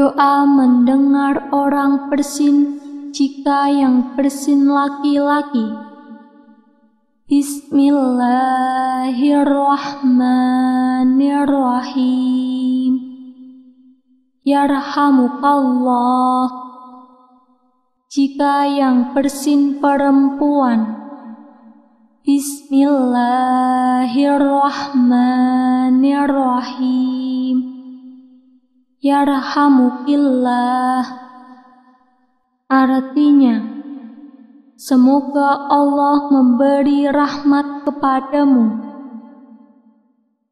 Doa mendengar orang bersin jika yang bersin laki-laki. Bismillahirrahmanirrahim. Yarhamukallah. Jika yang bersin perempuan. Bismillahirrahmanirrahim. Yarhamukillah. Artinya, semoga Allah memberi rahmat kepadamu.